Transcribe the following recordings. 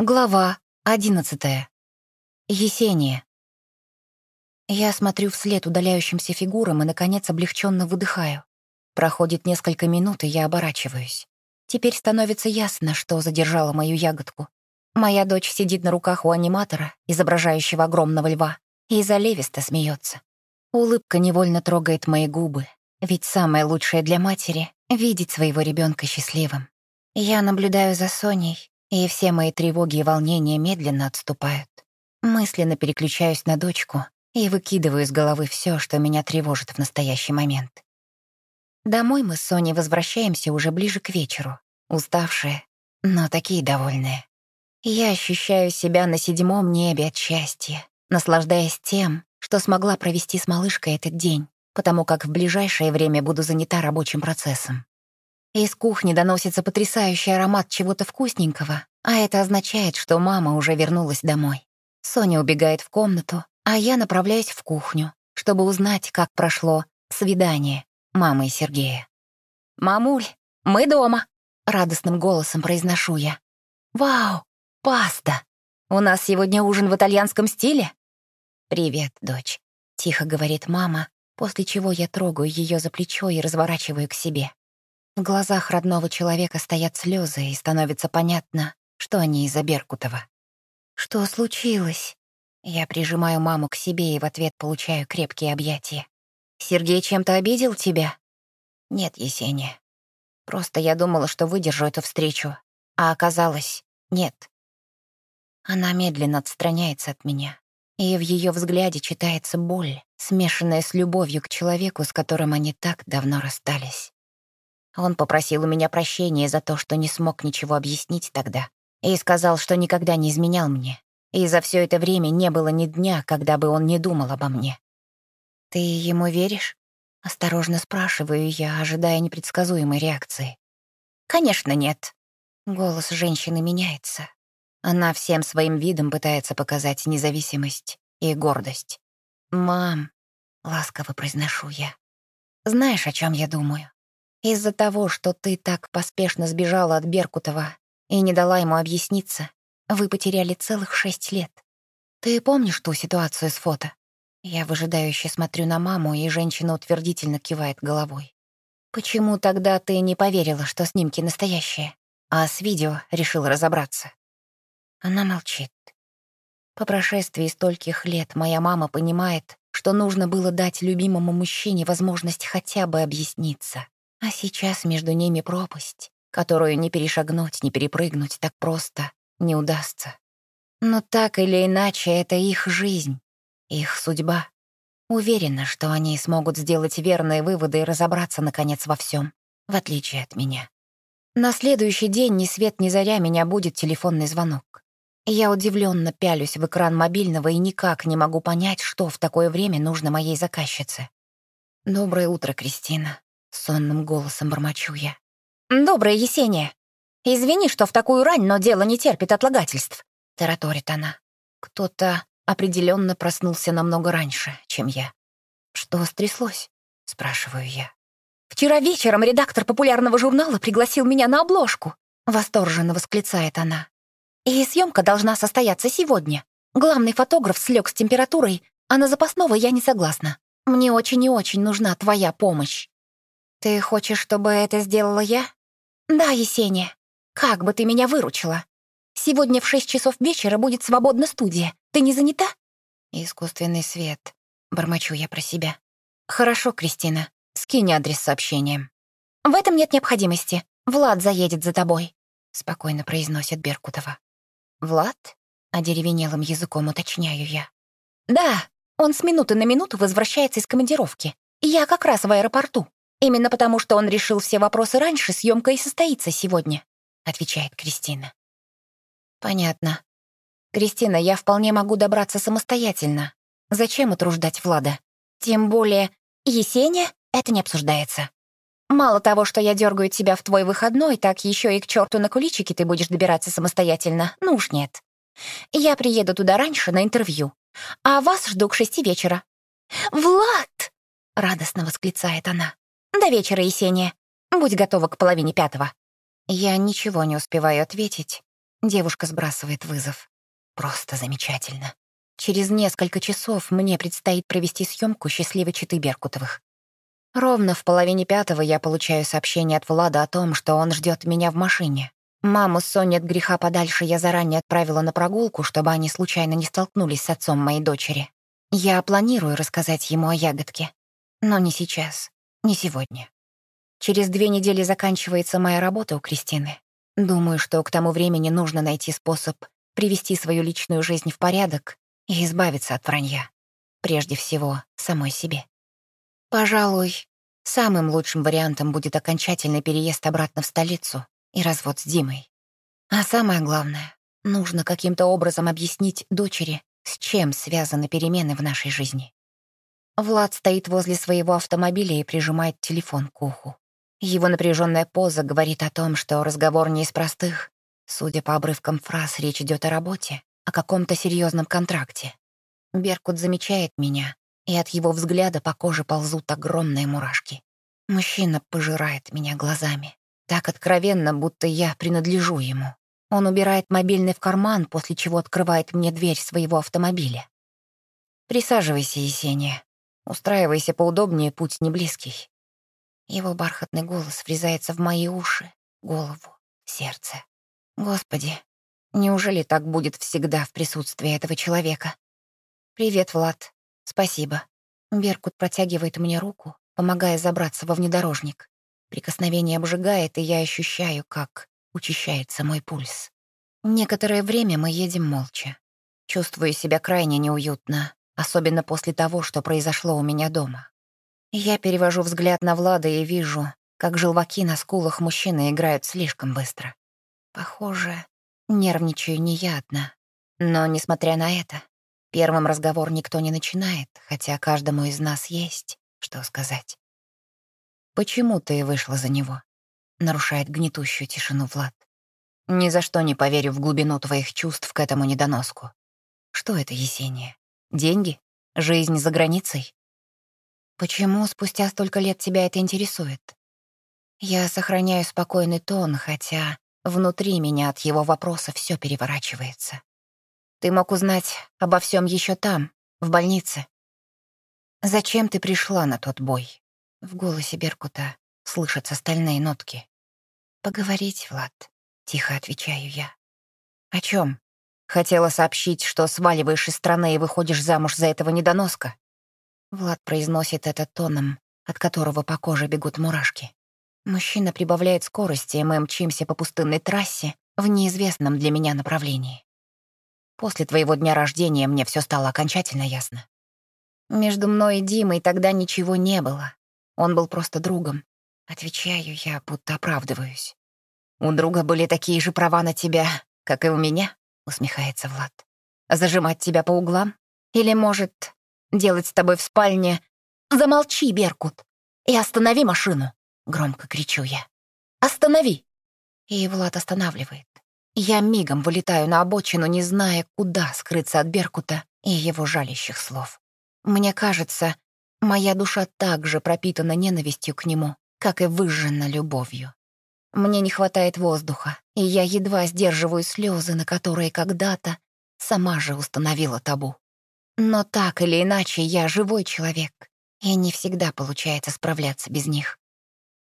Глава одиннадцатая. Есения. Я смотрю вслед удаляющимся фигурам и, наконец, облегченно выдыхаю. Проходит несколько минут, и я оборачиваюсь. Теперь становится ясно, что задержало мою ягодку. Моя дочь сидит на руках у аниматора, изображающего огромного льва, и заливисто смеется. Улыбка невольно трогает мои губы, ведь самое лучшее для матери — видеть своего ребенка счастливым. Я наблюдаю за Соней, и все мои тревоги и волнения медленно отступают. Мысленно переключаюсь на дочку и выкидываю из головы все, что меня тревожит в настоящий момент. Домой мы с Соней возвращаемся уже ближе к вечеру, уставшие, но такие довольные. Я ощущаю себя на седьмом небе от счастья, наслаждаясь тем, что смогла провести с малышкой этот день, потому как в ближайшее время буду занята рабочим процессом. Из кухни доносится потрясающий аромат чего-то вкусненького, а это означает, что мама уже вернулась домой. Соня убегает в комнату, а я направляюсь в кухню, чтобы узнать, как прошло свидание мамы и Сергея. «Мамуль, мы дома!» — радостным голосом произношу я. «Вау, паста! У нас сегодня ужин в итальянском стиле?» «Привет, дочь», — тихо говорит мама, после чего я трогаю ее за плечо и разворачиваю к себе. В глазах родного человека стоят слезы, и становится понятно, что они из-за Беркутова. «Что случилось?» Я прижимаю маму к себе и в ответ получаю крепкие объятия. «Сергей чем-то обидел тебя?» «Нет, Есения. Просто я думала, что выдержу эту встречу, а оказалось, нет». Она медленно отстраняется от меня, и в ее взгляде читается боль, смешанная с любовью к человеку, с которым они так давно расстались. Он попросил у меня прощения за то, что не смог ничего объяснить тогда, и сказал, что никогда не изменял мне, и за все это время не было ни дня, когда бы он не думал обо мне. «Ты ему веришь?» — осторожно спрашиваю я, ожидая непредсказуемой реакции. «Конечно, нет». Голос женщины меняется. Она всем своим видом пытается показать независимость и гордость. «Мам», — ласково произношу я, — «знаешь, о чем я думаю? Из-за того, что ты так поспешно сбежала от Беркутова и не дала ему объясниться, вы потеряли целых шесть лет. Ты помнишь ту ситуацию с фото? Я выжидающе смотрю на маму, и женщина утвердительно кивает головой. Почему тогда ты не поверила, что снимки настоящие, а с видео решила разобраться? Она молчит. По прошествии стольких лет моя мама понимает, что нужно было дать любимому мужчине возможность хотя бы объясниться. А сейчас между ними пропасть, которую не перешагнуть, не перепрыгнуть так просто не удастся. Но так или иначе, это их жизнь, их судьба. Уверена, что они смогут сделать верные выводы и разобраться, наконец, во всем, в отличие от меня. На следующий день ни свет ни заря меня будет телефонный звонок. Я удивленно пялюсь в экран мобильного и никак не могу понять, что в такое время нужно моей заказчице. «Доброе утро, Кристина», Сонным голосом бормочу я. «Доброе Есения. Извини, что в такую рань, но дело не терпит отлагательств», — тараторит она. Кто-то определенно проснулся намного раньше, чем я. «Что стряслось?» — спрашиваю я. «Вчера вечером редактор популярного журнала пригласил меня на обложку», — восторженно восклицает она. «И съемка должна состояться сегодня. Главный фотограф слег с температурой, а на запасного я не согласна. Мне очень и очень нужна твоя помощь». «Ты хочешь, чтобы это сделала я?» «Да, Есения. Как бы ты меня выручила? Сегодня в шесть часов вечера будет свободна студия. Ты не занята?» «Искусственный свет», — бормочу я про себя. «Хорошо, Кристина. Скинь адрес сообщением». «В этом нет необходимости. Влад заедет за тобой», — спокойно произносит Беркутова. «Влад?» — одеревенелым языком уточняю я. «Да, он с минуты на минуту возвращается из командировки. Я как раз в аэропорту». Именно потому, что он решил все вопросы раньше, съемка и состоится сегодня, отвечает Кристина. Понятно. Кристина, я вполне могу добраться самостоятельно. Зачем утруждать Влада? Тем более, Есения это не обсуждается. Мало того, что я дергаю тебя в твой выходной, так еще и к черту на куличики ты будешь добираться самостоятельно. Ну уж нет. Я приеду туда раньше на интервью, а вас жду к шести вечера. «Влад!» — радостно восклицает она. До вечера, Есения. Будь готова к половине пятого». Я ничего не успеваю ответить. Девушка сбрасывает вызов. Просто замечательно. Через несколько часов мне предстоит провести съемку счастливой читы Беркутовых. Ровно в половине пятого я получаю сообщение от Влада о том, что он ждет меня в машине. Маму с Соней от греха подальше я заранее отправила на прогулку, чтобы они случайно не столкнулись с отцом моей дочери. Я планирую рассказать ему о ягодке. Но не сейчас, не сегодня. Через две недели заканчивается моя работа у Кристины. Думаю, что к тому времени нужно найти способ привести свою личную жизнь в порядок и избавиться от вранья. Прежде всего, самой себе. Пожалуй, самым лучшим вариантом будет окончательный переезд обратно в столицу и развод с Димой. А самое главное, нужно каким-то образом объяснить дочери, с чем связаны перемены в нашей жизни. Влад стоит возле своего автомобиля и прижимает телефон к уху. Его напряженная поза говорит о том, что разговор не из простых. Судя по обрывкам фраз, речь идет о работе, о каком-то серьезном контракте. Беркут замечает меня, и от его взгляда по коже ползут огромные мурашки. Мужчина пожирает меня глазами. Так откровенно, будто я принадлежу ему. Он убирает мобильный в карман, после чего открывает мне дверь своего автомобиля. «Присаживайся, Есения. Устраивайся поудобнее, путь не близкий». Его бархатный голос врезается в мои уши, голову, сердце. Господи, неужели так будет всегда в присутствии этого человека? «Привет, Влад. Спасибо». Беркут протягивает мне руку, помогая забраться во внедорожник. Прикосновение обжигает, и я ощущаю, как учащается мой пульс. Некоторое время мы едем молча. Чувствую себя крайне неуютно, особенно после того, что произошло у меня дома. Я перевожу взгляд на Влада и вижу, как желваки на скулах мужчины играют слишком быстро. Похоже, нервничаю не я одна. Но, несмотря на это, первым разговор никто не начинает, хотя каждому из нас есть что сказать. «Почему ты вышла за него?» — нарушает гнетущую тишину Влад. «Ни за что не поверю в глубину твоих чувств к этому недоноску. Что это, Есения? Деньги? Жизнь за границей?» Почему спустя столько лет тебя это интересует? Я сохраняю спокойный тон, хотя внутри меня от его вопроса все переворачивается. Ты мог узнать обо всем еще там, в больнице. Зачем ты пришла на тот бой? В голосе Беркута слышатся стальные нотки. Поговорить, Влад, тихо отвечаю я. О чем? Хотела сообщить, что сваливаешь из страны и выходишь замуж за этого недоноска? Влад произносит это тоном, от которого по коже бегут мурашки. Мужчина прибавляет скорости, и мы мчимся по пустынной трассе в неизвестном для меня направлении. После твоего дня рождения мне все стало окончательно ясно. Между мной и Димой тогда ничего не было. Он был просто другом. Отвечаю я, будто оправдываюсь. «У друга были такие же права на тебя, как и у меня», — усмехается Влад. «Зажимать тебя по углам? Или, может, делать с тобой в спальне. Замолчи, Беркут, и останови машину, громко кричу я. Останови! И Влад останавливает. Я мигом вылетаю на обочину, не зная, куда скрыться от Беркута и его жалящих слов. Мне кажется, моя душа также пропитана ненавистью к нему, как и выжжена любовью. Мне не хватает воздуха, и я едва сдерживаю слезы, на которые когда-то сама же установила табу. Но так или иначе, я живой человек, и не всегда получается справляться без них.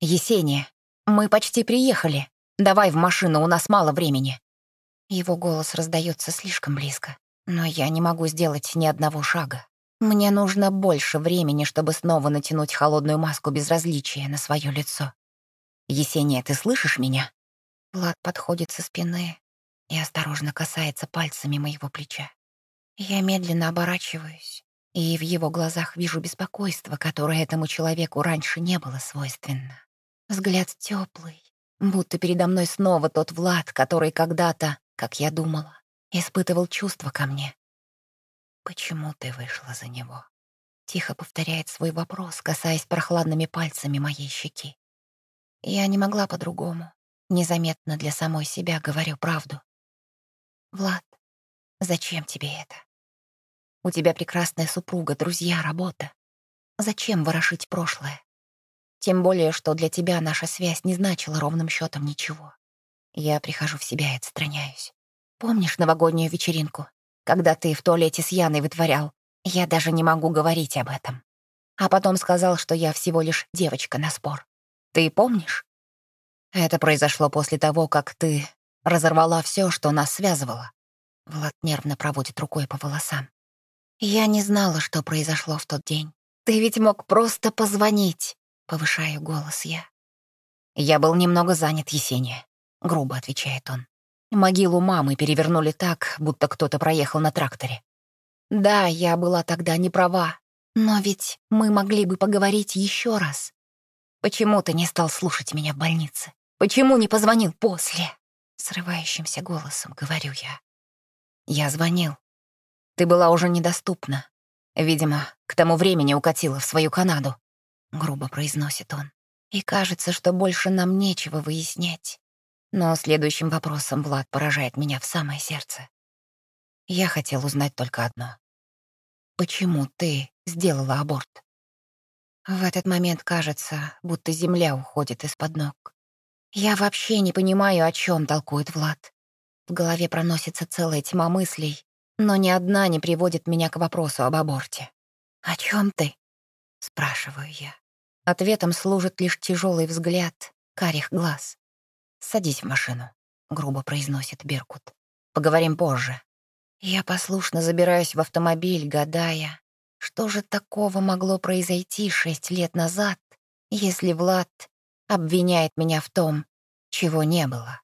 «Есения, мы почти приехали. Давай в машину, у нас мало времени». Его голос раздается слишком близко, но я не могу сделать ни одного шага. Мне нужно больше времени, чтобы снова натянуть холодную маску безразличия на свое лицо. «Есения, ты слышишь меня?» Влад подходит со спины и осторожно касается пальцами моего плеча. Я медленно оборачиваюсь, и в его глазах вижу беспокойство, которое этому человеку раньше не было свойственно. Взгляд теплый, будто передо мной снова тот Влад, который когда-то, как я думала, испытывал чувства ко мне. «Почему ты вышла за него?» Тихо повторяет свой вопрос, касаясь прохладными пальцами моей щеки. Я не могла по-другому. Незаметно для самой себя говорю правду. «Влад, зачем тебе это?» У тебя прекрасная супруга, друзья, работа. Зачем ворошить прошлое? Тем более, что для тебя наша связь не значила ровным счетом ничего. Я прихожу в себя и отстраняюсь. Помнишь новогоднюю вечеринку, когда ты в туалете с Яной вытворял? Я даже не могу говорить об этом. А потом сказал, что я всего лишь девочка на спор. Ты помнишь? Это произошло после того, как ты разорвала все, что нас связывало. Влад нервно проводит рукой по волосам. Я не знала, что произошло в тот день. Ты ведь мог просто позвонить, повышаю голос я. Я был немного занят, Есения, грубо отвечает он. Могилу мамы перевернули так, будто кто-то проехал на тракторе. Да, я была тогда не права, но ведь мы могли бы поговорить еще раз. Почему ты не стал слушать меня в больнице? Почему не позвонил после? Срывающимся голосом говорю я. Я звонил. Ты была уже недоступна. Видимо, к тому времени укатила в свою Канаду. Грубо произносит он. И кажется, что больше нам нечего выяснять. Но следующим вопросом Влад поражает меня в самое сердце. Я хотел узнать только одно. Почему ты сделала аборт? В этот момент кажется, будто земля уходит из-под ног. Я вообще не понимаю, о чем толкует Влад. В голове проносится целая тьма мыслей, но ни одна не приводит меня к вопросу об аборте. «О чем ты?» — спрашиваю я. Ответом служит лишь тяжелый взгляд карих глаз. «Садись в машину», — грубо произносит Беркут. «Поговорим позже». Я послушно забираюсь в автомобиль, гадая, что же такого могло произойти шесть лет назад, если Влад обвиняет меня в том, чего не было.